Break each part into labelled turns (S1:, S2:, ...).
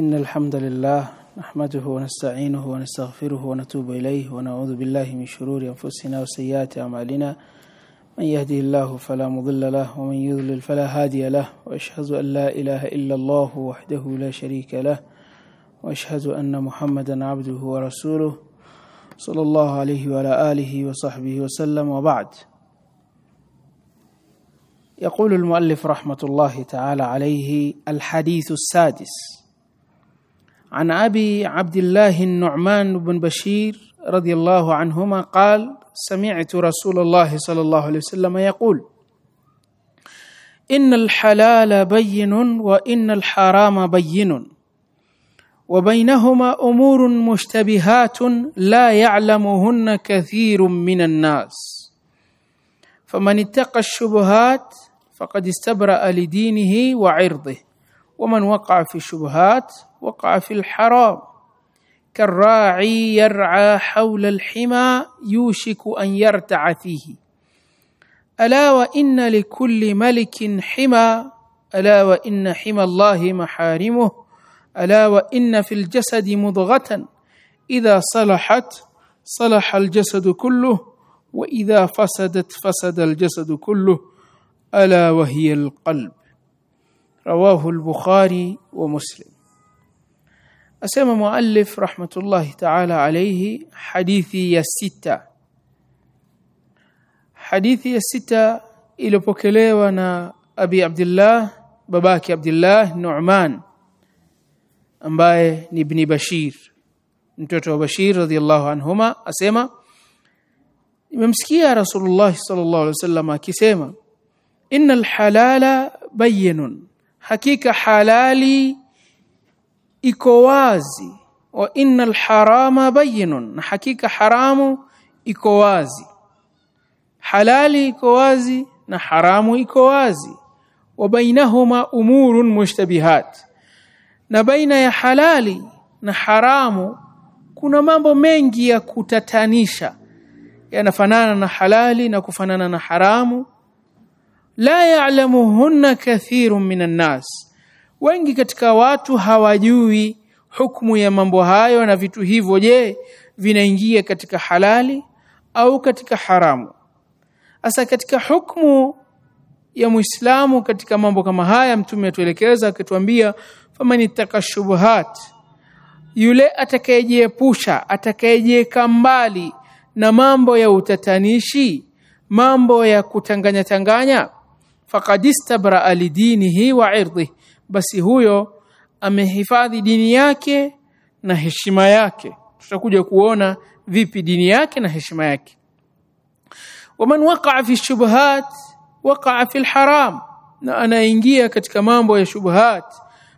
S1: إن الحمد لله نحمده ونستعينه ونستغفره ونتوب إليه ونعوذ بالله من شرور أنفسنا وسيئات أعمالنا. من يهده الله فلا مضل له ومن يضلل فلا هادي له وأشهد أن لا إله إلا الله وحده لا شريك له وأشهد أن محمدا عبده ورسوله صلى الله عليه وعلى آله وصحبه وسلم وبعد. يقول المؤلف رحمة الله تعالى عليه الحديث السادس. عن أبي عبد الله النعمان بن بشير رضي الله عنهما قال سمعت رسول الله صلى الله عليه وسلم يقول إن الحلال بين وإن الحرام بين وبينهما أمور مشتبهات لا يعلمهن كثير من الناس. فمن اتقى الشبهات فقد استبرأ لدينه وعرضه ومن وقع في الشبهات وقع في الحرام. كالراعي يرعى حول الحمى يوشك أن يرتع فيه. ألا وإن لكل ملك حمى ألا وإن حمى الله محارمه ألا وإن في الجسد مضغة. إذا صلحت صلح الجسد كله وإذا فسدت فسد الجسد كله. ألا وهي القلب. رواه البخاري ومسلم. Asema muallif rahmatullahi ta'ala alayhi hadithi ya sita hadithi ya sita iliyopokelewa na abi abdullah babake abdullah nu'man ambaye ni ibn bashir mtoto wa bashir radhiyallahu anhuma asema nimemsikia rasulullah sallallahu alaihi wasallam akisema innal halala bayyinun hakika halali iko wazi. Wa innal harama bayyinun. Na hakika haramu iko wazi. Halali iko wazi na haramu iko wazi. Wa bainahuma umurun mushtabihat. Na baina ya halali na haramu kuna mambo mengi ya kutatanisha. Yanafanana na halali na kufanana na haramu. La ya'lamuhunna kathirun minan nas wengi katika watu hawajui hukumu ya mambo hayo na vitu hivyo je vinaingia katika halali au katika haramu? Asa katika hukumu ya Muislamu katika mambo kama haya mtume atuelekeza akituambia faman takashubuhat yule atakayejiepusha atakayejieka mbali na mambo ya utatanishi mambo ya kutanganya tanganya faqad istabra lidinihi wa irdihi basi huyo amehifadhi dini yake na heshima yake. Tutakuja kuona vipi dini yake na heshima yake. Waman waqa'a fi shubuhat waqa'a fi haram. Na anaingia katika mambo ya shubuhat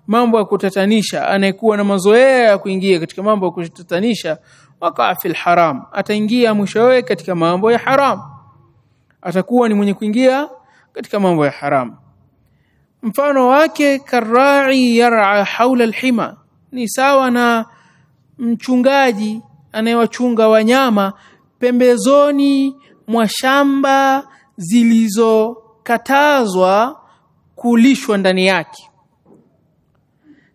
S1: mambo ya kutatanisha. Anayekuwa na mazoea ya kuingia katika mambo ya kutatanisha waqa'a fi haram. Ataingia mwishowe katika mambo ya haram. Atakuwa ni mwenye kuingia katika mambo ya haramu mfano wake karai yar'a haula alhima. Ni sawa na mchungaji anayewachunga wanyama pembezoni mwa shamba zilizokatazwa kulishwa ndani yake.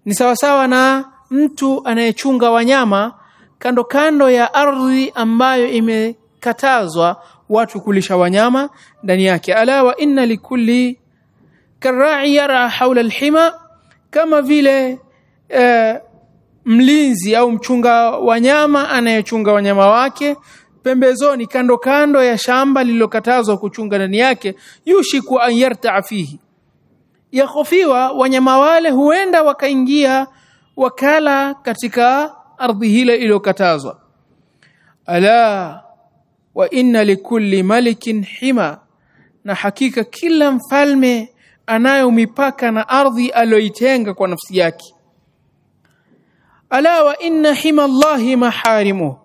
S1: Ni sawa sawa na mtu anayechunga wanyama kando kando ya ardhi ambayo imekatazwa watu kulisha wanyama ndani yake. Ala wa inna likulli karai yara haula alhima kama vile e, mlinzi au mchunga wanyama anayechunga wanyama wake pembezoni kando kando ya shamba lililokatazwa kuchunga ndani yake yushiku an yartaa fihi. Yakhofiwa wanyama wale huenda wakaingia wakala katika ardhi hile iliyokatazwa. Ala wa inna likulli malikin hima na hakika kila mfalme anayo mipaka na ardhi aliyoitenga kwa nafsi yake. Ala wa inna hima Allahi maharimu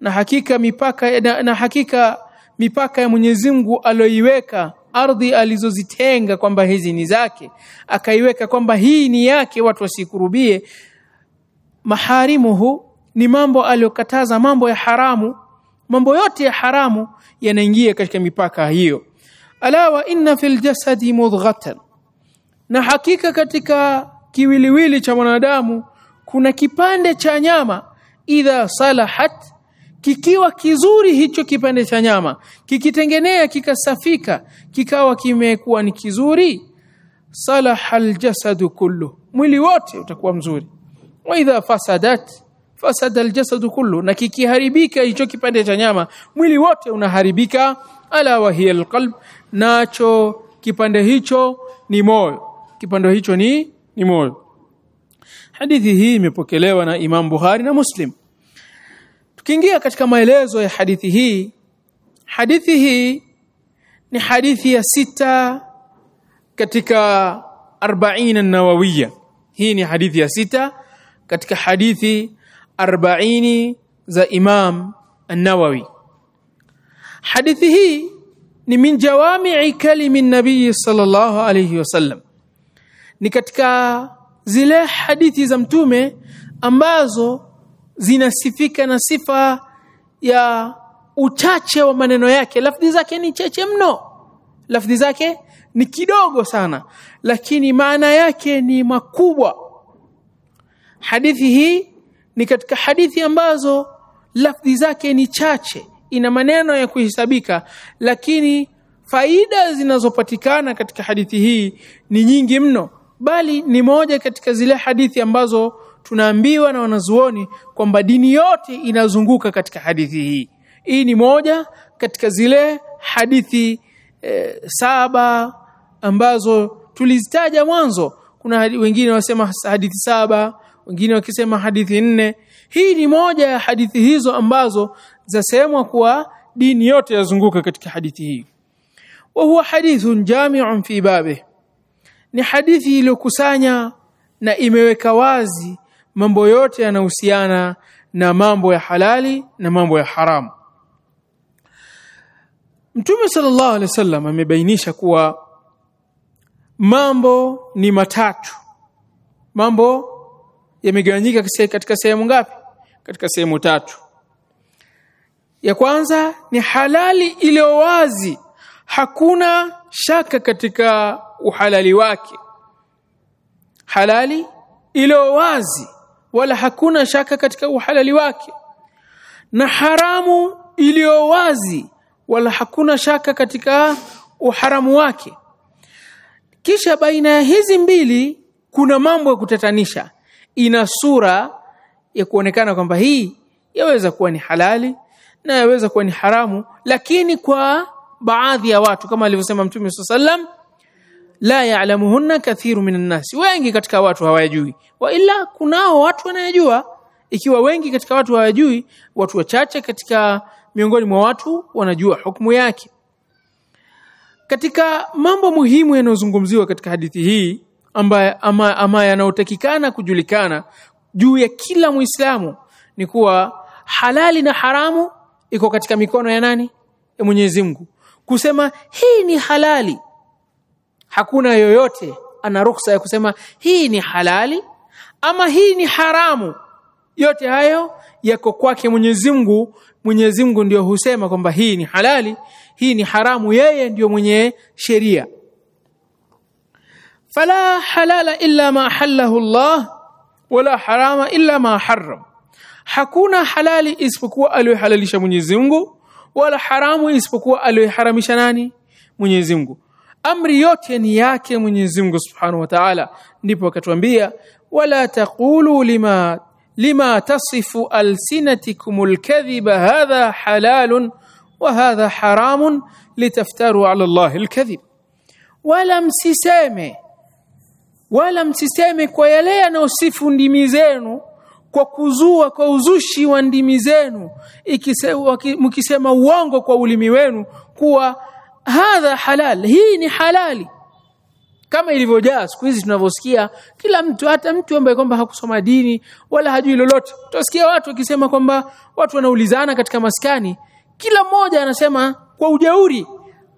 S1: na hakika mipaka na, na hakika mipaka ya Mwenyezi Mungu aliyoiweka ardhi alizozitenga kwamba hizi ni zake akaiweka kwamba hii ni yake watu wasikurubie. Maharimuhu ni mambo aliyokataza mambo ya haramu. Mambo yote ya haramu yanaingia katika mipaka hiyo ala wa inna fil jasadi mudghatan. Na hakika katika kiwiliwili cha mwanadamu kuna kipande cha nyama idha salahat kikiwa kizuri hicho kipande cha nyama kikitengenea kikasafika kikawa kimekuwa ni kizuri salahal jasadu kullu. Mwili wote utakuwa mzuri. Wa idha fasadat fasada aljasadu kullu. Na kikiharibika hicho kipande cha nyama mwili wote unaharibika. Ala wa hiya alqalb nacho kipande hicho ni moyo. Kipande hicho ni ni moyo. Hadithi hii imepokelewa na Imam Bukhari na Muslim. Tukiingia katika maelezo ya hadithi hii hadithi hii ni hadithi ya sita katika 40 an-nawawiyya. Hii ni hadithi ya sita katika hadithi 40 za Imam an-Nawawi. Hadithi hii ni min jawami'i kalimi nabii sallallahu alayhi wasallam ni katika zile hadithi za mtume ambazo zinasifika na sifa ya uchache wa maneno yake. Lafdhi zake ni cheche mno. Lafdhi zake ni kidogo sana lakini maana yake ni makubwa. Hadithi hii ni katika hadithi ambazo lafdhi zake ni chache ina maneno ya kuhesabika lakini faida zinazopatikana katika hadithi hii ni nyingi mno bali ni moja katika zile hadithi ambazo tunaambiwa na wanazuoni kwamba dini yote inazunguka katika hadithi hii. Hii ni moja katika zile hadithi e, saba ambazo tulizitaja mwanzo. Kuna hadithi, wengine wasema hadithi saba wengine wakisema hadithi nne hii ni moja ya hadithi hizo ambazo zasemwa kuwa dini yote yazunguka katika hadithi hii wa huwa hadithun jami'un fi babe ni hadithi iliyokusanya na imeweka wazi mambo yote yanahusiana na mambo ya halali na mambo ya haramu Mtume sallallahu alaihi wasallam amebainisha kuwa mambo ni matatu. Mambo yamegawanyika katika sehemu ngapi? Katika sehemu tatu. Ya kwanza ni halali iliyo wazi, hakuna shaka katika uhalali wake. Halali iliyo wazi wala hakuna shaka katika uhalali wake. Na haramu iliyo wazi wala hakuna shaka katika uharamu wake kisha baina ya hizi mbili kuna mambo ya kutatanisha ina sura ya kuonekana kwamba hii yaweza kuwa ni halali na yaweza kuwa ni haramu lakini kwa baadhi ya watu kama alivyosema mtume sallam la ya'lamuhunna kathiru minan nasi. Wengi katika watu hawajui wa ila kunao watu wanayajua. Ikiwa wengi katika watu hawajui watu wachache katika miongoni mwa watu wanajua hukumu yake. Katika mambo muhimu yanayozungumziwa katika hadithi hii ambaye ama, ama yanayotakikana kujulikana juu ya kila Muislamu ni kuwa halali na haramu iko katika mikono ya nani? Ya Mwenyezi Mungu. Kusema hii ni halali, hakuna yoyote ana ruhusa ya kusema hii ni halali ama hii ni haramu. Yote hayo yako kwake Mwenyezi Mungu. Mwenyezi Mungu ndio husema kwamba hii ni halali, hii ni haramu. Yeye ndio mwenye sheria. Fala halala illa ma halahu Allah wala harama illa ma harram, hakuna halali isipokuwa aliyohalalisha Mwenyezi Mungu, wala haramu isipokuwa aliyoharamisha nani? Mwenyezi Mungu. Amri yote ni yake Mwenyezi Mungu Subhanahu wa Ta'ala. Ndipo akatuambia wala taqulu lima lima tasifu alsinatikum alkadhiba hadha halalun wa hadha haramun litaftaru ala Allah alkadhib, wala msiseme wala msiseme kwa yale yanayosifu ndimi zenu kwa kuzua kwa uzushi wa ndimi zenu mkisema uongo kwa ulimi wenu kuwa hadha halal, hii ni halali. Kama ilivyojaa siku hizi tunavyosikia kila mtu hata mtu ambaye kwamba hakusoma dini wala hajui lolote. Utasikia watu wakisema kwamba watu wanaulizana katika maskani kila mmoja anasema kwa ujeuri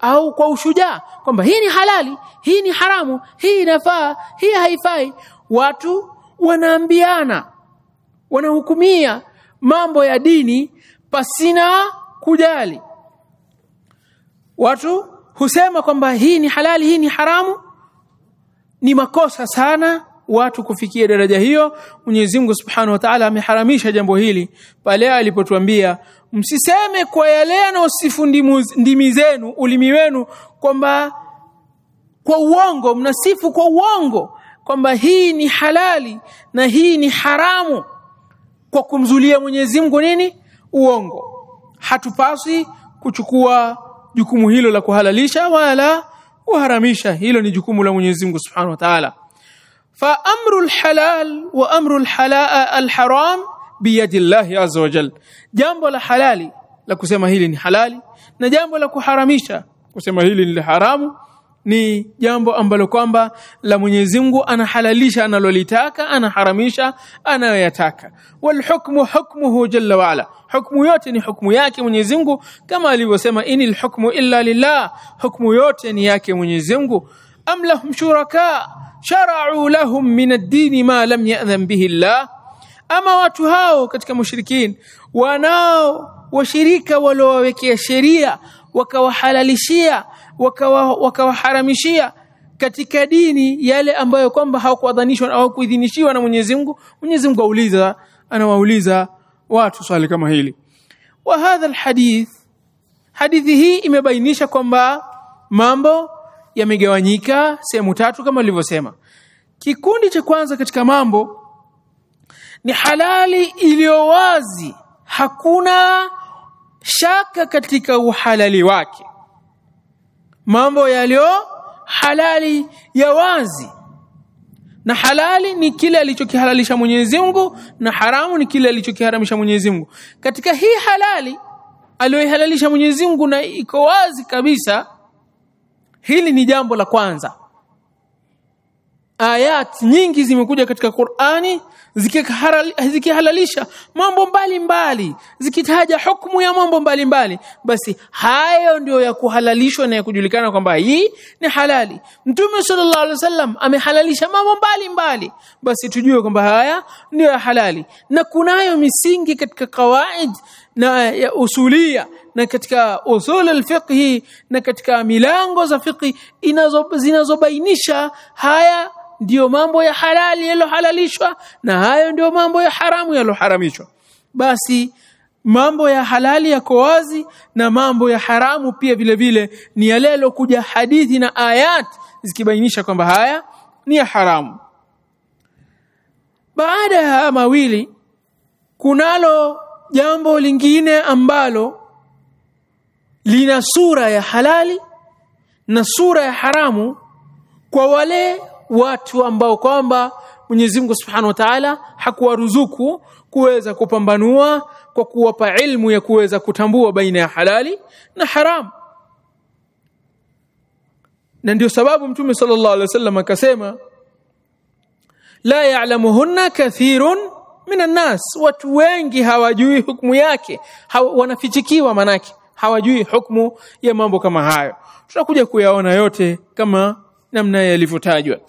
S1: au kwa ushujaa kwamba hii ni halali hii ni haramu hii inafaa hii haifai. Watu wanaambiana wanahukumia mambo ya dini pasina kujali. Watu husema kwamba hii ni halali hii ni haramu ni makosa sana watu kufikia daraja hiyo Mwenyezi Mungu Subhanahu wa Ta'ala ameharamisha jambo hili pale alipotuambia msiseme kwa yale yanayosifu ndimi zenu ulimi wenu kwamba kwa uongo mnasifu kwa uongo kwamba hii ni halali na hii ni haramu kwa kumzulia Mwenyezi Mungu nini? Uongo. Hatupaswi kuchukua jukumu hilo la kuhalalisha wala kuharamisha. Hilo ni jukumu la Mwenyezi Mungu Subhanahu wa Ta'ala fa amru alhalal wa amru alharam biyadi llahi azza wa jambo la halali la kusema hili ni halali na jambo la kuharamisha kusema hili ni haramu ni jambo ambalo kwamba la Mwenyezi Mungu anahalalisha analolitaka anaharamisha anayoyataka. Wal hukmu hukmuhu jalla wa ala. Hukmu yote ni hukmu yake Mwenyezi Mungu. Kama alivyosema inil hukmu illa lillah. Hukmu yote ni yake Mwenyezi Mungu am lahum shuraka shara'u lahum min ad-din ma lam ya'dhan bihi Allah ama watu hao katika mushrikin wanao washirika walowawekea sheria wakawahalalishia wakawaharamishia wakawa katika dini yale ambayo kwamba hawakuadhanishwa au kuidhinishiwa na Mwenyezi Mungu Mwenyezi Mungu auliza anawauliza watu swali kama hili wa hadha alhadith hadithi hii imebainisha kwamba mambo yamegawanyika sehemu tatu kama nilivyosema. Kikundi cha kwanza katika mambo ni halali iliyo wazi. Hakuna shaka katika uhalali wake. Mambo yaliyo halali ya wazi. Na halali ni kile alichokihalalisha Mwenyezi Mungu na haramu ni kile alichokiharamisha Mwenyezi Mungu. Katika hii halali aliyoihalalisha Mwenyezi Mungu na iko wazi kabisa hili ni jambo la kwanza. Ayat nyingi zimekuja katika Qur'ani zikihalalisha mambo mbalimbali zikitaja hukumu ya mambo mbalimbali. Basi hayo ndio ya kuhalalishwa na ya kujulikana kwamba hii ni halali. Mtume sallallahu alaihi wasallam amehalalisha mambo mbalimbali. Basi tujue kwamba haya ndio ya halali. Na kunayo misingi katika kawaid na ya usulia na katika usul alfiqhi na katika milango za fiqhi zinazobainisha haya ndiyo mambo ya halali yalohalalishwa na hayo ndiyo mambo ya haramu yaloharamishwa basi mambo ya halali yako wazi na mambo ya haramu pia vile vile ni yale yalokuja hadithi na ayat zikibainisha kwamba haya ni ya haramu. Baada ya mawili kunalo jambo lingine ambalo lina sura ya halali na sura ya haramu kwa wale watu ambao kwamba Mwenyezi Mungu Subhanahu wa Ta'ala hakuwaruzuku kuweza kupambanua kwa kuwapa ilmu ya kuweza kutambua baina ya halali na haramu na ndio sababu Mtume sallallahu alaihi wasallam akasema la ya'lamuhunna kathirun minan nas watu wengi hawajui hukumu yake. Hawa, wanafichikiwa manake. Hawajui hukumu ya mambo kama hayo. Tutakuja kuyaona yote kama namna yalivyotajwa.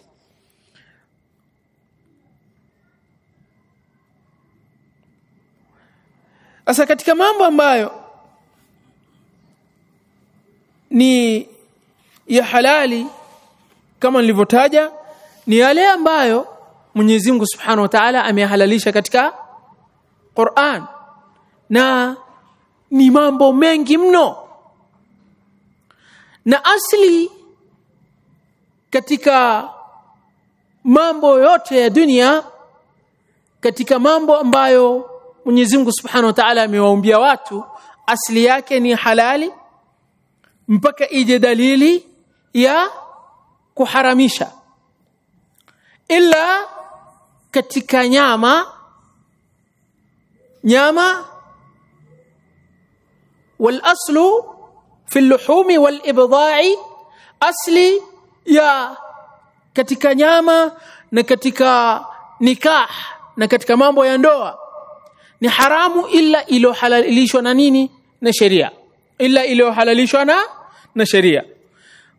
S1: Sasa katika mambo ambayo ni ya halali kama nilivyotaja ni yale ambayo Mwenyezi Mungu Subhanahu wa Ta'ala amehalalisha katika Qur'an. Na ni mambo mengi mno. Na asli katika mambo yote ya dunia katika mambo ambayo Mwenyezi Mungu Subhanahu wa Ta'ala amewaumbia watu asili yake ni halali mpaka ije dalili ya kuharamisha ila katika nyama nyama walaslu fi luhumi walibdai asli ya katika nyama na katika nikah na katika mambo ya ndoa. Ni haramu ila iliyohalalishwa na nini? Na sheria. Ila iliyohalalishwa na na sheria.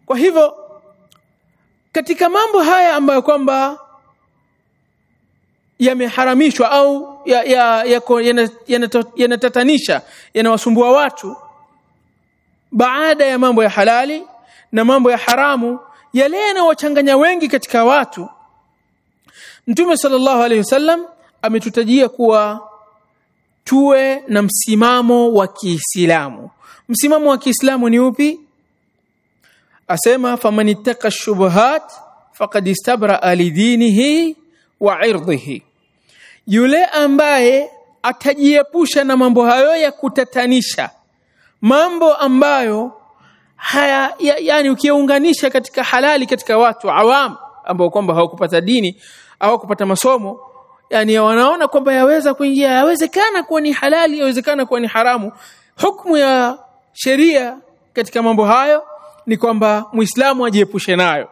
S1: Kwa hivyo katika mambo haya ambayo kwamba yameharamishwa au yanatatanisha ya, ya, ya yanawasumbua watu baada ya mambo ya halali na mambo ya haramu yale yanawachanganya wengi katika watu Mtume sallallahu alaihi wasallam ametutajia kuwa tuwe na msimamo wa Kiislamu. Msimamo wa Kiislamu ni upi? Asema faman ittaqa shubuhat faqad istabra lidinihi wa irdihi. Yule ambaye atajiepusha na mambo hayo ya kutatanisha, mambo ambayo haya ya, yani ukiunganisha katika halali katika watu awam ambao kwamba hawakupata dini au kupata masomo yani wanaona kwamba yaweza kuingia yawezekana kuwa ni halali yawezekana kuwa ni haramu hukumu ya sheria katika mambo hayo ni kwamba muislamu ajiepushe nayo.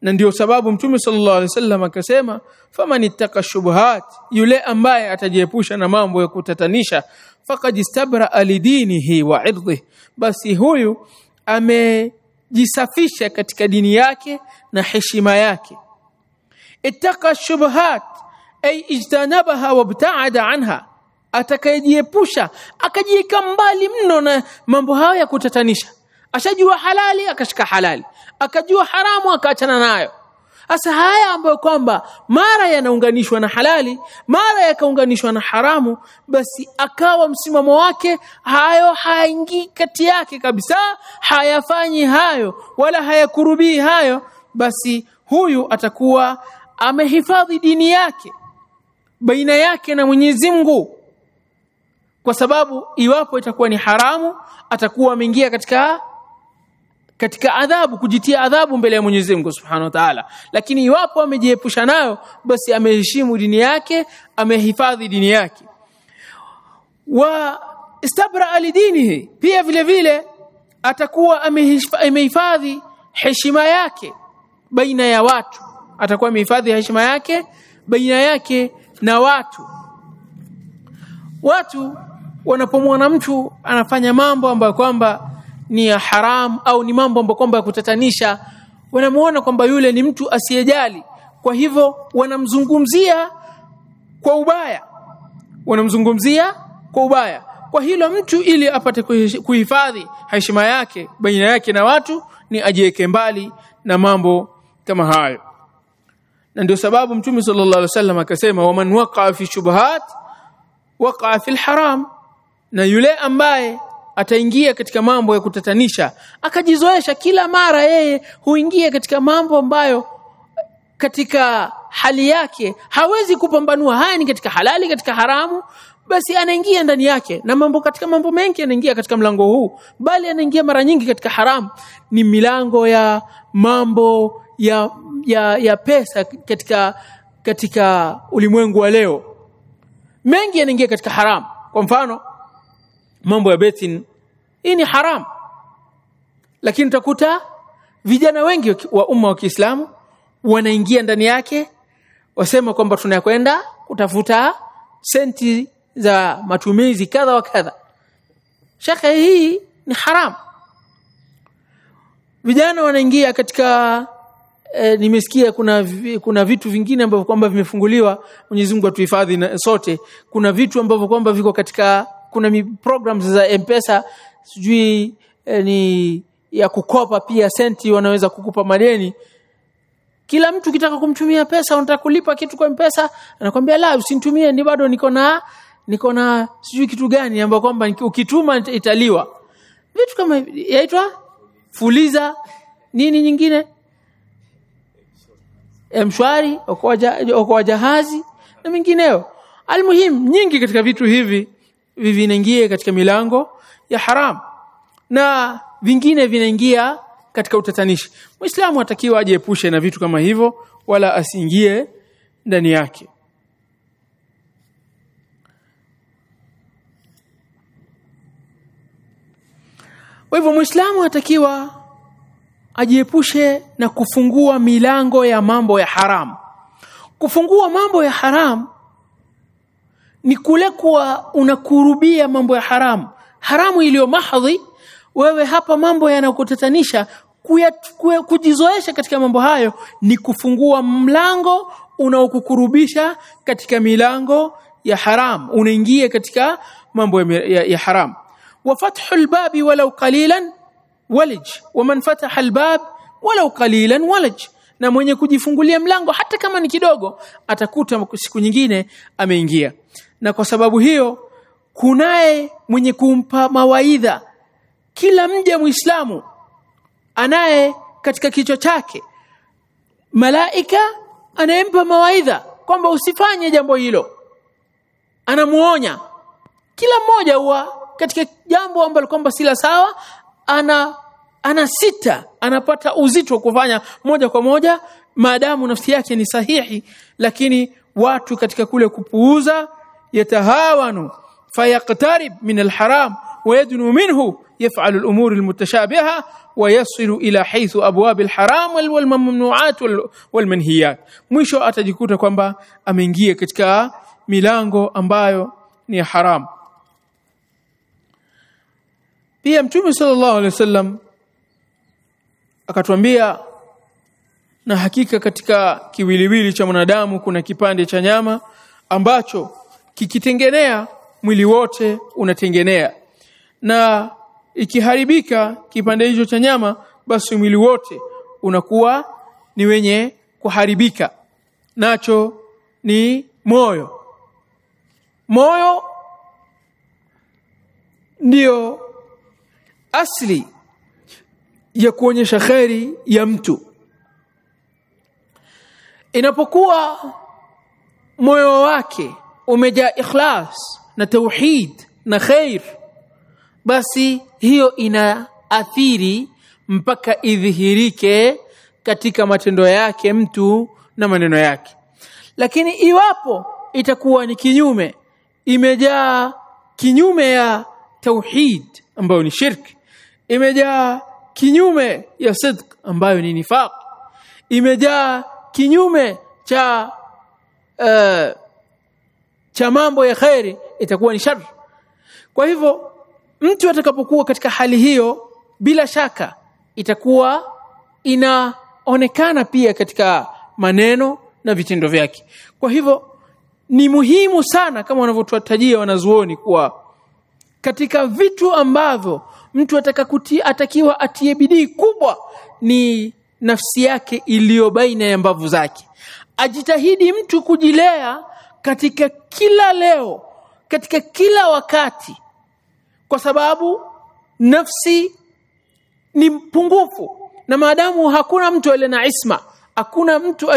S1: Na ndio sababu mtume sallallahu alaihi wasallam akasema faman ittaka shubuhat yule ambaye atajiepusha na mambo ya kutatanisha faqad istabra lidinihi wa irdhihi basi huyu amejisafisha katika dini yake na heshima yake. Ittaka shubuhat ay ijtanabaha wabtaada anha atakayejiepusha akajiweka mbali mno na mambo hayo ya kutatanisha ashajua halali akashika halali. Akajua haramu akaachana nayo. Hasa haya ambayo kwamba mara yanaunganishwa na halali mara yakaunganishwa na haramu basi akawa msimamo wake hayo haingii kati yake kabisa hayafanyi hayo wala hayakurubii hayo basi huyu atakuwa amehifadhi dini yake baina yake na Mwenyezi Mungu. Kwa sababu iwapo itakuwa ni haramu atakuwa ameingia katika katika adhabu kujitia adhabu mbele ya Mwenyezi Mungu Subhanahu wa Ta'ala. Lakini iwapo amejiepusha nayo basi ameheshimu dini yake amehifadhi dini yake. Wa istabra alidinihi pia vile vile atakuwa amehifadhi heshima yake baina ya watu. Atakuwa amehifadhi heshima yake baina yake na watu. Watu wanapomwona mtu anafanya mambo ambayo kwamba ni ya haram au ni mambo ambayo kwamba ya kutatanisha wanamuona kwamba yule ni mtu asiyejali. Kwa hivyo wanamzungumzia kwa ubaya. Wanamzungumzia kwa ubaya. Kwa hilo mtu ili apate kuhifadhi heshima yake baina yake na watu ni ajiweke mbali na mambo kama hayo. Na ndio sababu mtume sallallahu alaihi wasallam akasema waman waqa fi shubuhat waqa fi haram. Na yule ambaye ataingia katika mambo ya kutatanisha. Akajizoesha kila mara yeye huingia katika mambo ambayo katika hali yake hawezi kupambanua. Haya ni katika halali katika haramu. Basi anaingia ndani yake na mambo katika mambo mengi anaingia katika mlango huu. Bali anaingia mara nyingi katika haramu. Ni milango ya mambo ya ya, ya pesa katika katika ulimwengu wa leo. Mengi yanaingia katika haramu. Kwa mfano mambo ya betting hii ni haram. Lakini utakuta vijana wengi wa umma wa Kiislamu wanaingia ndani yake wasema kwamba tunakwenda kutafuta senti za matumizi kadha wa kadha. Shaka hii ni haram. Vijana wanaingia katika e, nimesikia kuna kuna vitu vingine ambavyo kwamba vimefunguliwa. Mwenyezi Mungu atuhifadhi sote. Kuna vitu ambavyo kwamba viko katika kuna programs za M-Pesa sijui eh, ni ya kukopa pia senti wanaweza kukupa madeni kila mtu kitaka kumtumia pesa unataka kulipa kitu kwa mpesa anakwambia la usinitumie ni bado niko na niko na sijui kitu gani ambapo kwamba ukituma italiwa. Vitu kama yaitwa fuliza nini nyingine? Mshwari okoa jahazi na mingineo. Almuhim nyingi katika vitu hivi vinaingia katika milango ya haram. Na vingine vinaingia katika utatanishi. Muislamu atakiwa ajiepushe na vitu kama hivyo wala asiingie ndani yake. Kwa hivyo muislamu atakiwa ajiepushe na kufungua milango ya mambo ya haram. Kufungua mambo ya haram ni kule kuwa unakurubia mambo ya haramu. Haramu iliyo mahdhi wewe hapa mambo yanakutatanisha kujizoesha katika mambo hayo ni kufungua mlango unaokukurubisha katika milango ya haram. Unaingia katika mambo ya, ya, ya haram. Wa fathu babi walau qalilan walij. Wa man fataha albab walau qalilan walij. Na mwenye kujifungulia mlango hata kama ni kidogo atakuta siku nyingine ameingia na kwa sababu hiyo kunaye mwenye kumpa mawaidha. Kila mja muislamu anaye katika kichwa chake malaika anayempa mawaidha kwamba usifanye jambo hilo. Anamuonya. Kila mmoja huwa katika jambo ambalo kwamba si la sawa ana ana sita anapata uzito wa kufanya moja kwa moja. Maadamu nafsi yake ni sahihi lakini watu katika kule kupuuza yatahawanu fayaqtarib min alharam ويدنو منه يفعل الأمور المتشابهة ويصل إلى حيث أبواب الحرام والممنوعات والمنهيات mwisho atajikuta kwamba ameingia katika milango ambayo ni haram pia mtume sallallahu alaihi wasallam akatuambia na hakika katika kiwiliwili cha mwanadamu kuna kipande cha nyama ambacho kikitengenea mwili wote unatengenea. Na ikiharibika kipande hicho cha nyama basi mwili wote unakuwa ni wenye kuharibika. Nacho ni moyo. Moyo ndio asli ya kuonyesha kheri ya mtu. Inapokuwa moyo wake umejaa ikhlas na tauhid na khair. Basi hiyo ina athiri mpaka idhihirike katika matendo yake mtu na maneno yake. Lakini iwapo itakuwa ni kinyume imejaa kinyume ya tauhid ambayo ni shirki imejaa kinyume ya sidq ambayo ni nifaq. Imejaa kinyume cha uh, cha mambo ya khairi itakuwa ni shar kwa hivyo mtu atakapokuwa katika hali hiyo bila shaka itakuwa inaonekana pia katika maneno na vitendo vyake. Kwa hivyo ni muhimu sana kama wanavyotutajia wanazuoni kuwa katika vitu ambavyo mtu atakakuti, atakiwa atie bidii kubwa ni nafsi yake iliyo baina ya mbavu zake. Ajitahidi mtu kujilea katika kila leo katika kila wakati kwa sababu nafsi ni mpungufu. Na maadamu hakuna mtu aliye na isma hakuna mtu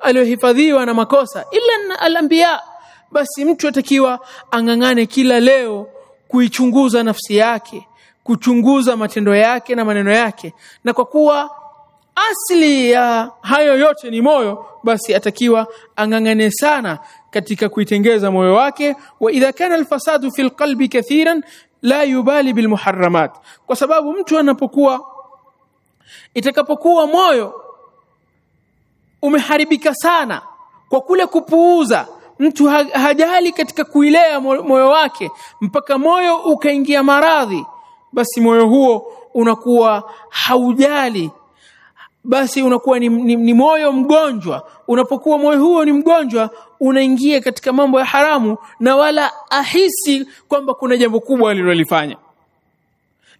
S1: aliyohifadhiwa na makosa ila al-anbiya basi mtu atakiwa ang'ang'ane kila leo kuichunguza nafsi yake kuchunguza matendo yake na maneno yake. Na kwa kuwa asili ya hayo yote ni moyo basi atakiwa ang'ang'ane sana katika kuitengeza moyo wake wa idha kana alfasadu fil qalbi kathiran la yubali bil muharramat. Kwa sababu mtu anapokuwa itakapokuwa moyo umeharibika sana kwa kule kupuuza mtu hajali katika kuilea moyo wake mpaka moyo ukaingia maradhi basi moyo huo unakuwa haujali. Basi unakuwa ni, ni, ni moyo mgonjwa. Unapokuwa moyo huo ni mgonjwa unaingia katika mambo ya haramu na wala ahisi kwamba kuna jambo kubwa alilolifanya.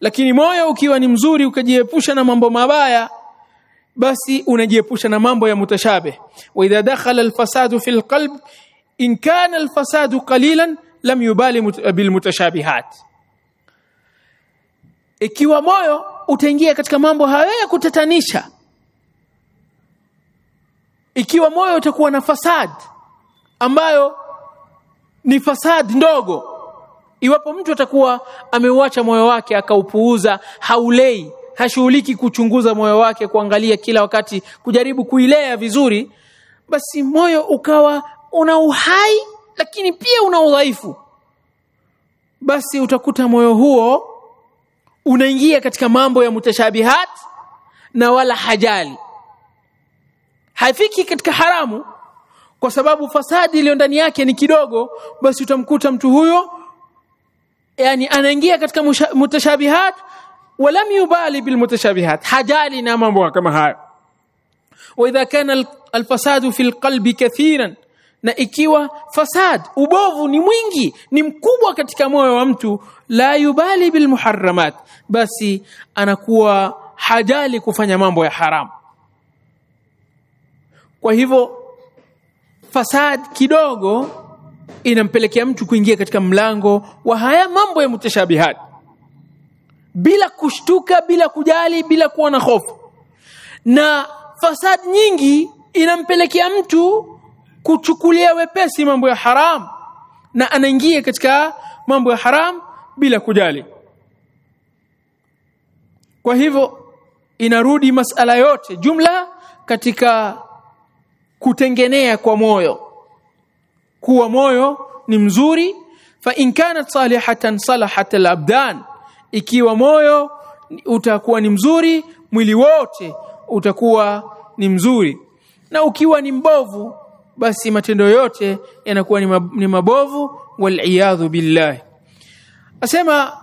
S1: Lakini moyo ukiwa ni mzuri ukajiepusha na mambo mabaya basi unajiepusha na mambo ya mutashabih wa idha dakhala alfasadu fi alqalb in kana alfasadu qalilan lam yubali bil mutashabihat. Ikiwa moyo utaingia katika mambo hayo ya kutatanisha ikiwa moyo utakuwa na fasad ambayo ni fasadi ndogo. Iwapo mtu atakuwa ameuacha moyo wake akaupuuza haulei hashughuliki kuchunguza moyo wake kuangalia kila wakati kujaribu kuilea vizuri basi moyo ukawa una uhai lakini pia una udhaifu. Basi utakuta moyo huo unaingia katika mambo ya mutashabihat na wala hajali. Haifiki katika haramu kwa sababu fasadi iliyo ndani yake ni kidogo basi utamkuta mtu huyo yani anaingia katika mutashabihat walam yubali bilmutashabihat hajali na mambo kama hayo. Wa idha kana alfasadu fi qalbi kathiran. Na ikiwa fasad ubovu ni mwingi ni mkubwa katika moyo wa mtu la yubali bilmuharramat basi anakuwa hajali kufanya mambo ya haramu kwa hivyo fasad kidogo inampelekea mtu kuingia katika mlango wa haya mambo ya mutashabihat bila kushtuka bila kujali bila kuwa na hofu. Na fasad nyingi inampelekea mtu kuchukulia wepesi mambo ya haram. Na anaingia katika mambo ya haram bila kujali. Kwa hivyo inarudi masala yote jumla katika kutengenea kwa moyo kuwa moyo ni mzuri fa in kanat salihatan salahat alabdan ikiwa moyo utakuwa ni mzuri mwili wote utakuwa ni mzuri na ukiwa ni mbovu basi matendo yote yanakuwa ni mabovu wal billah asema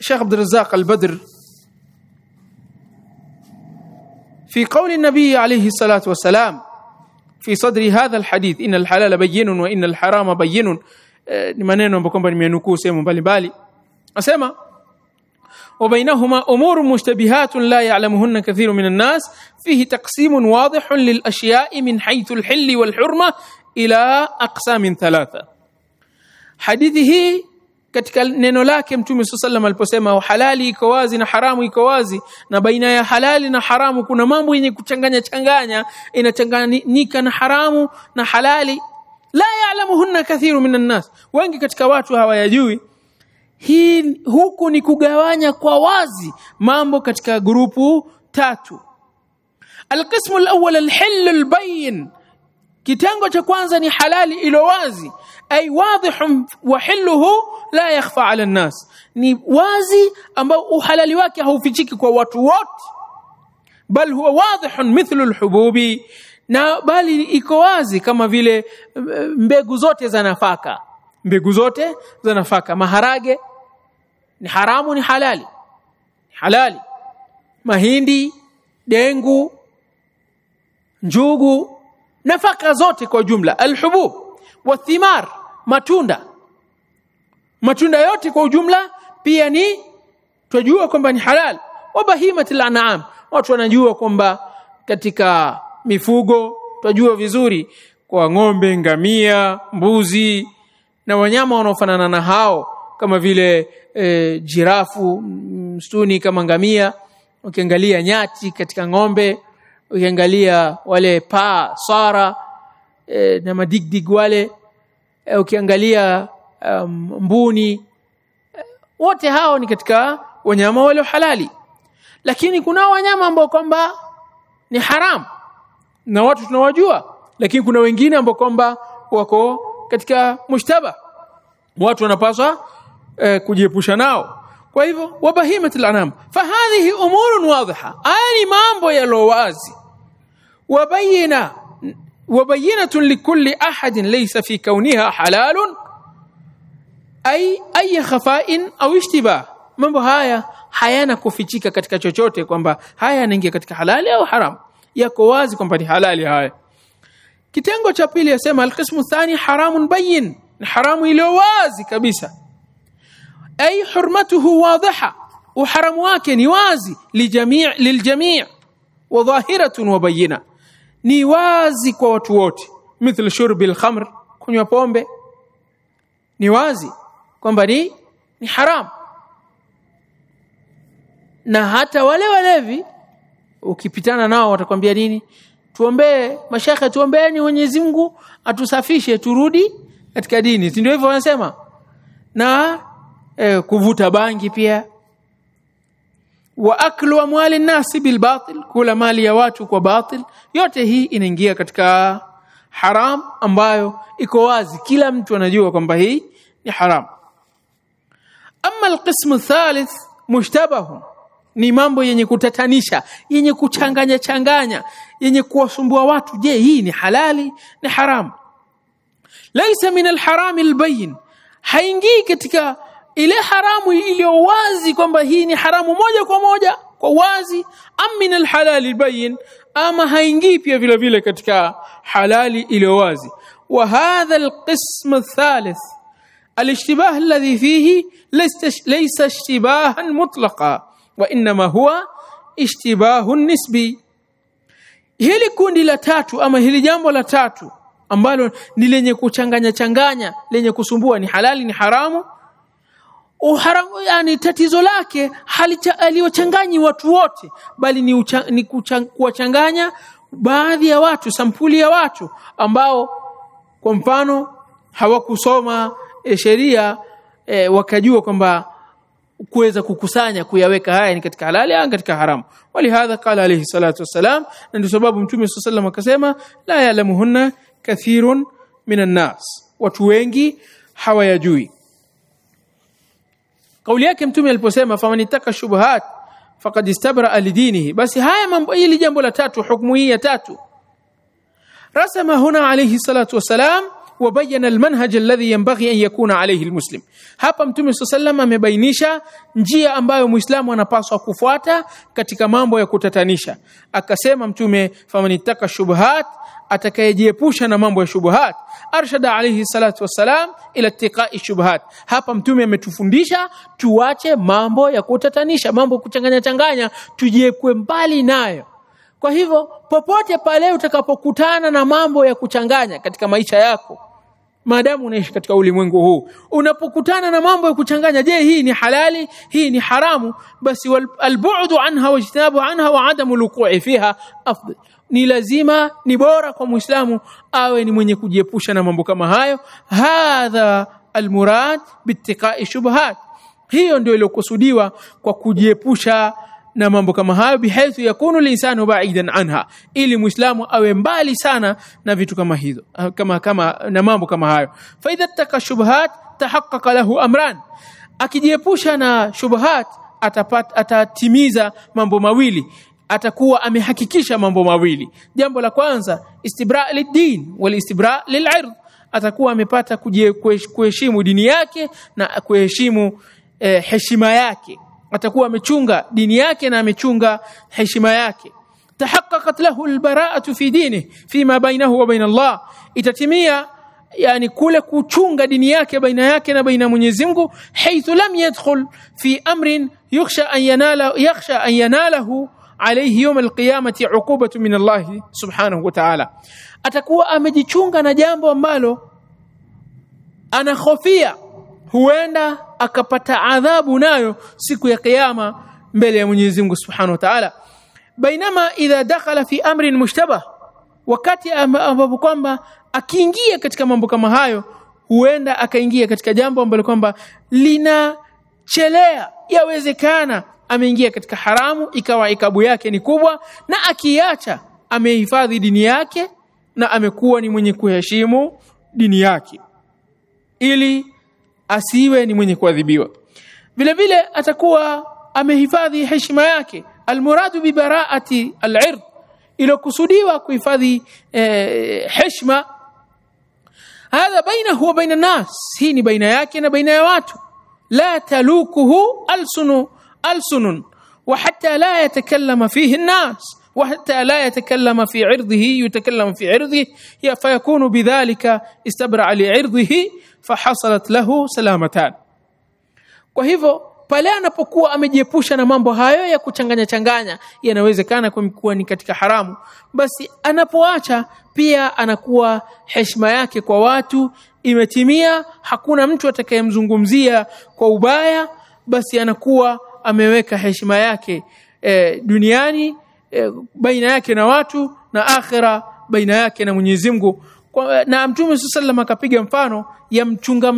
S1: Sheikh Abdul Razzaq al-Badr في قول النبي عليه الصلاة والسلام في صدر هذا الحديث. إن الحلال بين وإن الحرام بين. آه، منين بكم من منكو سيمو بالي بالي. اسمع وبينهما أمور مشتبهات لا يعلمهن كثير من الناس. فيه تقسيم واضح للأشياء من حيث الحل والحرمة إلى أقسام ثلاثة. حديثه katika neno lake mtume saa salam aliposema halali iko wazi na haramu iko wazi na baina ya halali na haramu kuna mambo yenye kuchanganya changanya inachanganyika na haramu na halali. La yalamuhunna kathiru minan nas. Wengi katika watu hawayajui. Hii huku ni kugawanya kwa wazi mambo katika grupu tatu. Alqismu alawwal alhill albayin kitengo cha kwanza ni halali ilo wazi ay wadhihun wa hilluhu la yakhfa ala nnas ni wazi ambao uhalali wake haufichiki kwa watu wote. Bal huwa wadhihun mithlu alhububi. Na bali iko wazi kama vile mbegu zote za nafaka. Mbegu zote za nafaka. Maharage ni haramu ni halali. Halali. Mahindi dengu njugu nafaka zote kwa jumla. Alhubub wathimar matunda. Matunda yote kwa ujumla pia ni twajua kwamba ni halal. Wa bahimatil an'am watu wanajua kwamba katika mifugo twajua vizuri kwa ng'ombe ngamia mbuzi na wanyama wanaofanana na hao kama vile e, jirafu mstuni kama ngamia. Ukiangalia nyati katika ng'ombe ukiangalia wale paa sara e, na madigdig wale ukiangalia um, mbuni e, wote hao ni katika wanyama walio halali. Lakini kuna wanyama ambao kwamba ni haram na watu tunawajua. Lakini kuna wengine ambao kwamba wako katika mushtaba. Watu wanapaswa eh, kujiepusha nao. Kwa hivyo wabahimatul anam fahadhihi umurun wadhiha. Aya ni mambo yalo wazi. Wabayina وبينة لكل أحد ليس في كونها حلال أي أي خفاء أو اشتباه. من بهايا حيانا كفتيكا كتك تشوتك ومبا هايا ننجي كتك حلال أو حرام. يا كوازي كمبا حلال هاي. كتنغو تشابيل يسمى القسم الثاني حرام بين حرام إلي وازي كبيسة. أي حرمته واضحة وحرم واكن يوازي لجميع للجميع. وظاهرة وبينة. Ni wazi kwa watu wote. Mithl shurbi alkhamr kunywa pombe. Ni wazi kwamba ni ni haram. Na hata wale walevi ukipitana nao watakwambia nini? Tuombee mashaka tuombeeni Mwenyezi Mungu atusafishe turudi katika dini. Si ndio hivyo wanasema? Na eh, kuvuta bangi pia wa aklu amwali nasi bil batil kula mali ya watu kwa batil. Yote hii inaingia katika haram ambayo iko wazi. Kila mtu anajua kwamba hii ni haram. Ama alqismu thalith mushtabahun. Ni mambo yenye kutatanisha yenye kuchanganya changanya yenye kuwasumbua watu. Je hii ni halali? Ni haram. Laisa min alharam albayin. Haingii katika ile haramu iliyo wazi kwamba hii ni haramu moja kwa moja kwa wazi am min alhalali albayin ama haingii pia vile vile katika halali iliyo wazi wa hadha alqism athalith الاشتباه الذي فيه ليس اشتباها مطلقا وانما هو اشتباه نسبي hili kundi la tatu ama hili jambo la tatu ambalo ni lenye kuchanganya changanya lenye kusumbua ni halali ni haramu uharamu yani tatizo lake aliwachanganyi watu wote bali ni, ucha, ni kuwachanganya baadhi ya watu sampuli ya watu ambao kwa mfano hawakusoma e, sheria e, wakajua kwamba kuweza kukusanya kuyaweka haya ni katika halali au katika haramu. Walihadha qala alayhi salatu wassalam na ndio sababu mtume sallallahu allah akasema la ya'lamuhunna kathirun minan nas. Watu wengi hawayajui kauli yake mtume aliposema famanitaka shubuhat faqad istabra lidinihi. Basi haya mambo hili jambo la tatu hukumu hii ya tatu. Rasama huna alayhi salatu wassalam wabayana almanhaj alladhi yanbaghi an yakuna alayhi almuslim. Hapa mtume sallam amebainisha njia ambayo muislamu anapaswa kufuata katika mambo ya kutatanisha. Akasema mtume famanitaka shubuhat atakayejiepusha na mambo ya shubuhat arshada alayhi salatu wassalam ila ittiqai shubuhat. Hapa mtume ametufundisha tuache mambo ya kutatanisha mambo kuchanganya changanya tujiepue mbali nayo. Kwa hivyo popote pale utakapokutana na mambo ya kuchanganya katika maisha yako maadamu unaishi katika ulimwengu huu. Unapokutana na mambo ya kuchanganya je hii ni halali? Hii ni haramu? Basi albu'du anha wajtinabu anha wa adamu luqu'i fiha afdal. Ni lazima ni bora kwa muislamu awe ni mwenye kujiepusha na mambo kama hayo. Hadha almurad bittiqa'i shubhat. Hiyo ndio iliyokusudiwa kwa kujiepusha na mambo kama hayo bihaithu yakunu linsanu ba'idan anha ili muislamu awe mbali sana na vitu kama hizo kama kama na mambo kama hayo. Fa idha taka shubhat tahaqqaqa lahu amran. Akijiepusha na shubhat atapata atatimiza mambo mawili. Atakuwa amehakikisha mambo mawili. Jambo la kwanza istibra lid-din wal istibra lil-ird. Atakuwa amepata kuheshimu dini yake na kuheshimu eh, heshima yake atakuwa amechunga dini yake na amechunga heshima yake. Tahaqqaqat lahu albara'atu fi dinihi fima bainahu wa baina Allah. Itatimia yani kule kuchunga dini yake baina yake na baina Mwenyezi Mungu haithu lam yadkhul fi amrin yakhsha an yanala yakhsha an yanalahu alayhi yawm alqiyamati uqubatu min Allah subhanahu wa ta'ala. Atakuwa amejichunga na jambo ambalo anahofia huenda akapata adhabu nayo siku ya kiyama mbele ya Mwenyezi Mungu Subhanahu wa Ta'ala. Bainama idha dakhala fi amrin mushtabah wakati ambapo kwamba akiingia katika mambo kama hayo huenda akaingia katika jambo ambalo kwamba linachelea yawezekana ameingia katika haramu ikawa ikabu yake ni kubwa na akiacha amehifadhi dini yake na amekuwa ni mwenye kuheshimu dini yake. Ili asiwe ni mwenye kuadhibiwa vile vile atakuwa amehifadhi heshima yake almuradu bi baraati alird ilokusudiwa kuhifadhi eh, heshima hadha bainahu wa baina nas hii ni baina yake na baina ya watu la talukuhu alsunu alsunun wa hatta la yatakallama fihi الناس وحتى لا يتكلم في عرضه يتكلم في عرضه فيكون بذلك استبرع لعرضه fahasalat lahu salamatan. Kwa hivyo pale anapokuwa amejiepusha na mambo hayo ya kuchanganya changanya yanawezekana kuwa ni katika haramu basi anapoacha pia anakuwa heshima yake kwa watu imetimia hakuna mtu atakayemzungumzia kwa ubaya basi anakuwa ameweka heshima yake e, duniani e, baina yake na watu na akhira baina yake na Mwenyezi Mungu na Mtume sallam akapiga mfano ya mchunga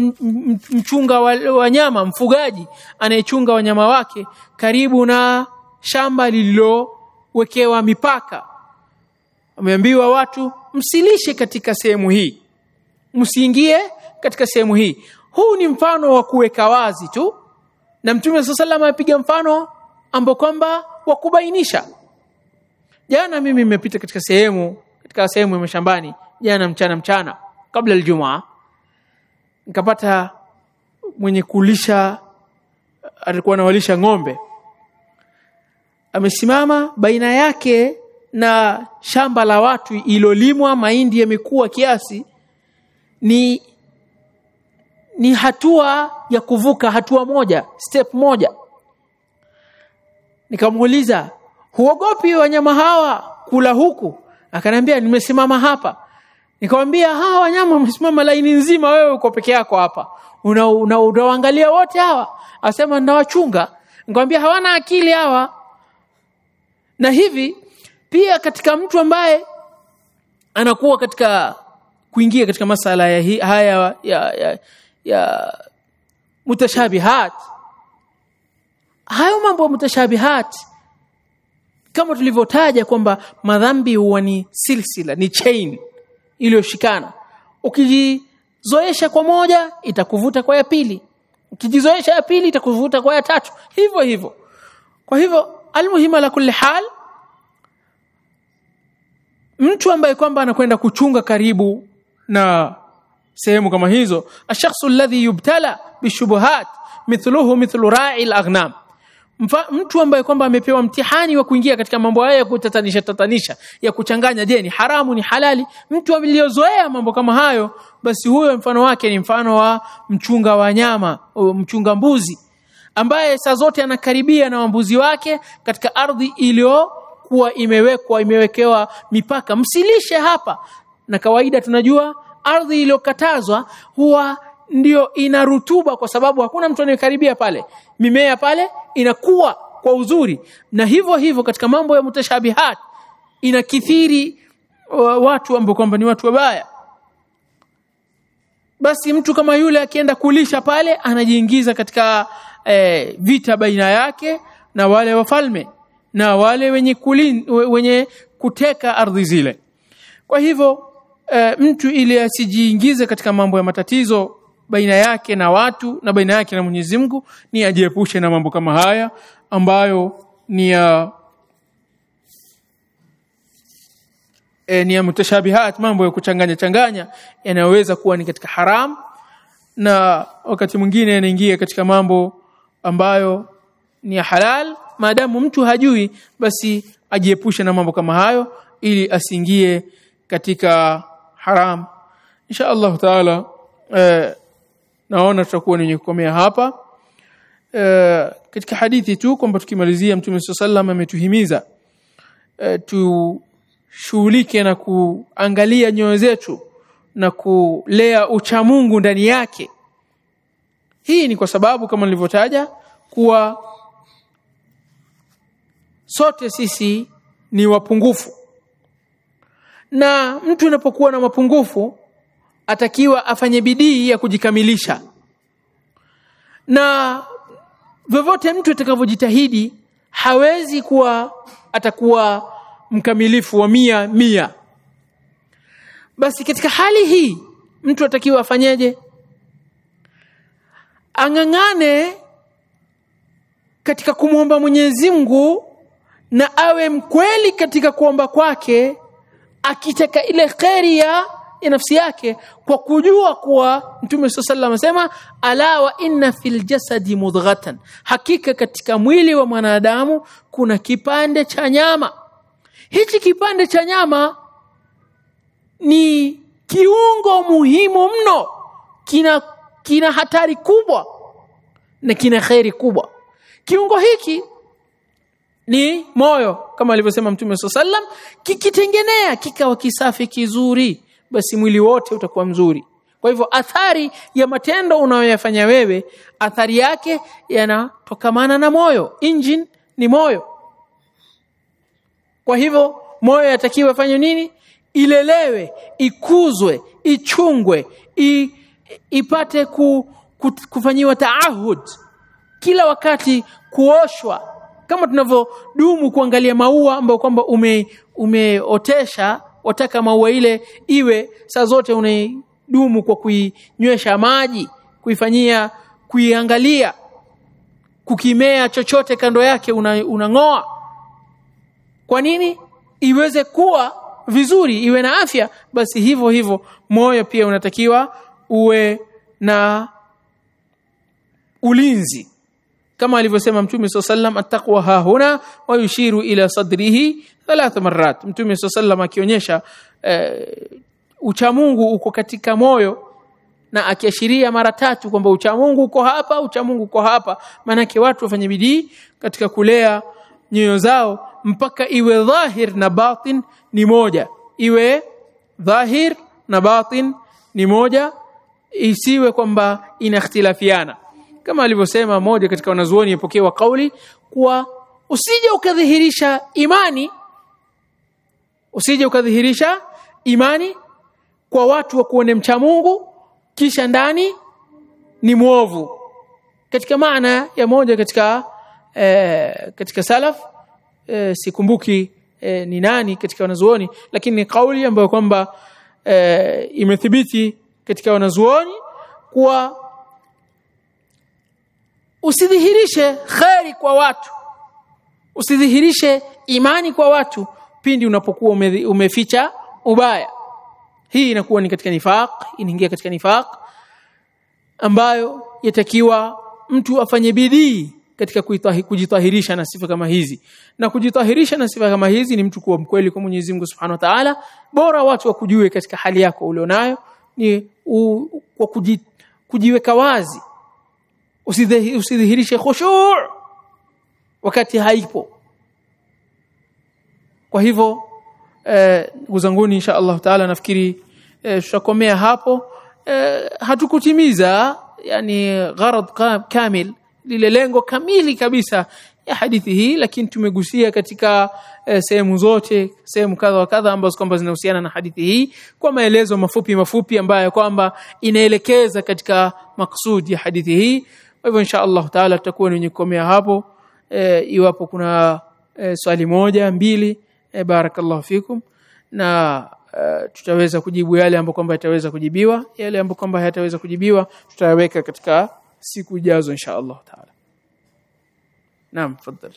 S1: mchunga wanyama mfugaji anayechunga wanyama wake karibu na shamba lililowekewa mipaka. Ameambiwa watu msilishe katika sehemu hii. Msiingie katika sehemu hii. Huu ni mfano wa kuweka wazi tu. Na Mtume sallam amepiga mfano ambao kwamba wa kubainisha. Jana mimi nimepita katika sehemu katika sehemu ya mashambani jana mchana mchana kabla aljumaa nikapata mwenye kulisha alikuwa anawalisha ng'ombe. Amesimama baina yake na shamba la watu ilolimwa mahindi yamekuwa kiasi. Ni ni hatua ya kuvuka hatua moja step moja. Nikamuuliza huogopi wanyama hawa kula huku? Akaniambia nimesimama hapa nikamwambia hawa wanyama wamesimama laini nzima wewe uko peke yako hapa. Unawaangalia una, una wote hawa? Asema ninawachunga. nikamwambia hawana akili hawa. Na hivi pia katika mtu ambaye anakuwa katika kuingia katika masala ya haya ya, ya, ya mutashabihat. Hayo mambo ya mutashabihat kama tulivyotaja kwamba madhambi huwa ni silsila ni chain iliyoshikana. Ukijizoesha kwa moja itakuvuta kwa ya pili. Ukijizoesha ya pili itakuvuta kwa ya tatu. Hivyo hivyo. Kwa hivyo almuhimu la kulli hal mtu ambaye kwamba anakwenda kuchunga karibu na sehemu kama hizo ashakhsu alladhi yubtala bishubuhat mithluhu mithlu ra'i al-aghnam mtu ambaye kwamba amepewa mtihani wa kuingia katika mambo haya ya kutatanisha tatanisha ya kuchanganya je ni haramu ni halali? Mtu aliyozoea mambo kama hayo basi huyo mfano wake ni mfano wa mchunga wanyama mchunga mbuzi ambaye saa zote anakaribia na wambuzi wake katika ardhi iliyokuwa imewekwa imewekewa mipaka. Msilishe hapa. Na kawaida tunajua ardhi iliyokatazwa huwa ndio ina rutuba kwa sababu hakuna mtu anayekaribia pale. Mimea pale inakuwa kwa uzuri. Na hivyo hivyo katika mambo ya mutashabihat inakithiri watu ambao kwamba ni watu wabaya. Basi mtu kama yule akienda kulisha pale anajiingiza katika eh, vita baina yake na wale wafalme na wale wenye kulin, wenye kuteka ardhi zile. Kwa hivyo e, mtu ili asijiingize katika mambo ya matatizo baina yake na watu na baina yake na Mwenyezi Mungu ni ajiepushe na mambo kama haya ambayo ni ya e, ni ya mutashabihat mambo ya kuchanganya changanya yanayoweza kuwa ni katika haram. Na wakati mwingine yanaingia katika mambo ambayo ni ya halal. Maadamu mtu hajui basi ajiepushe na mambo kama hayo ili asiingie katika haram. Insha Allah taala eh, naona tutakuwa wenye kukomea hapa. E, katika hadithi tu kwamba tukimalizia mtume sallam ametuhimiza e, tushughulike na kuangalia nyoyo zetu na kulea uchamungu ndani yake. Hii ni kwa sababu kama nilivyotaja kuwa sote sisi ni wapungufu. Na mtu anapokuwa na mapungufu atakiwa afanye bidii ya kujikamilisha. Na vyovyote mtu atakavyojitahidi hawezi kuwa atakuwa mkamilifu wa mia mia. Basi katika hali hii mtu atakiwa afanyeje? Ang'ang'ane katika kumwomba mwenyezimgu na awe mkweli katika kuomba kwake akitaka ile kheri ya nafsi yake kwa kujua kuwa Mtume sallam anasema ala wa inna fil jasadi mudghatan. Hakika katika mwili wa mwanadamu kuna kipande cha nyama. Hichi kipande cha nyama ni kiungo muhimu mno. Kina kina hatari kubwa na kina khairi kubwa. Kiungo hiki ni moyo kama alivyosema mtume sallam kikitengenea kikawa kisafi kizuri basi mwili wote utakuwa mzuri. Kwa hivyo athari ya matendo unayoyafanya wewe athari yake yanatokamana na moyo. Engine ni moyo. Kwa hivyo moyo yatakiwa afanye nini? Ilelewe ikuzwe ichungwe i, ipate ku, ku, kufanyiwa taahud. Kila wakati kuoshwa. Kama tunavyodumu kuangalia maua ambayo kwamba ume umeotesha wataka maua ile iwe saa zote unaidumu kwa kuinywesha maji kuifanyia kuiangalia. Kukimea chochote kando yake unang'oa. Una kwa nini? Iweze kuwa vizuri iwe na afya basi hivyo hivyo moyo pia unatakiwa uwe na ulinzi kama alivyosema mtume swalla sallam attaqwa ha hahuna wa yushiru ila sadrihi thalatha marrat. Mtume swalla sallam akionyesha e, uchamungu uko katika moyo na akiashiria mara tatu kwamba uchamungu uko hapa uchamungu uko hapa manake watu wafanye bidii katika kulea nyoyo zao mpaka iwe dhahir na batin ni moja. Iwe dhahir na batin ni moja isiwe kwamba inakhtilafiana kama alivyosema moja katika wanazuoni ipokewa kauli kuwa usije ukadhihirisha imani usije ukadhihirisha imani kwa watu wa kuone mcha Mungu kisha ndani ni mwovu. Katika maana ya moja katika eh, katika salaf eh, sikumbuki eh, ni nani katika wanazuoni lakini ni kauli ambayo kwamba eh, imethibiti katika wanazuoni kuwa usidhihirishe kheri kwa watu. Usidhihirishe imani kwa watu pindi unapokuwa ume, umeficha ubaya. Hii inakuwa ni katika nifaq inaingia katika nifaq ambayo yatakiwa mtu afanye bidii katika kujitahirisha na sifa kama hizi. Na kujitahirisha na sifa kama hizi ni mtu kuwa mkweli kwa Mwenyezi Mungu Subhanahu wa Ta'ala. Bora watu wakujue katika hali yako ulionayo ni u, kwa kuji, kujiweka wazi usidhihirishe khushu' wakati haipo. Kwa hivyo eh, zanguni insha Allah taala nafikiri eh, tutakomea hapo. Eh, hatukutimiza yani gharad kamil lile lengo kamili kabisa ya hadithi hii lakini tumegusia katika eh, sehemu zote sehemu kadha wa kadha ambazo kwamba zinahusiana na hadithi hii kwa maelezo mafupi mafupi ambayo kwamba inaelekeza katika maksudi ya hadithi hii kwa hivyo insha Allah taala tutakuwa ni wenye kukomea hapo e, iwapo kuna e, swali moja mbili e, barakallahu fikum. Na uh, tutaweza kujibu yale ambayo kwamba yataweza kujibiwa. Yale ambayo kwamba hayataweza kujibiwa tutayaweka katika siku ijazo insha Allah taala. Naam tafadhali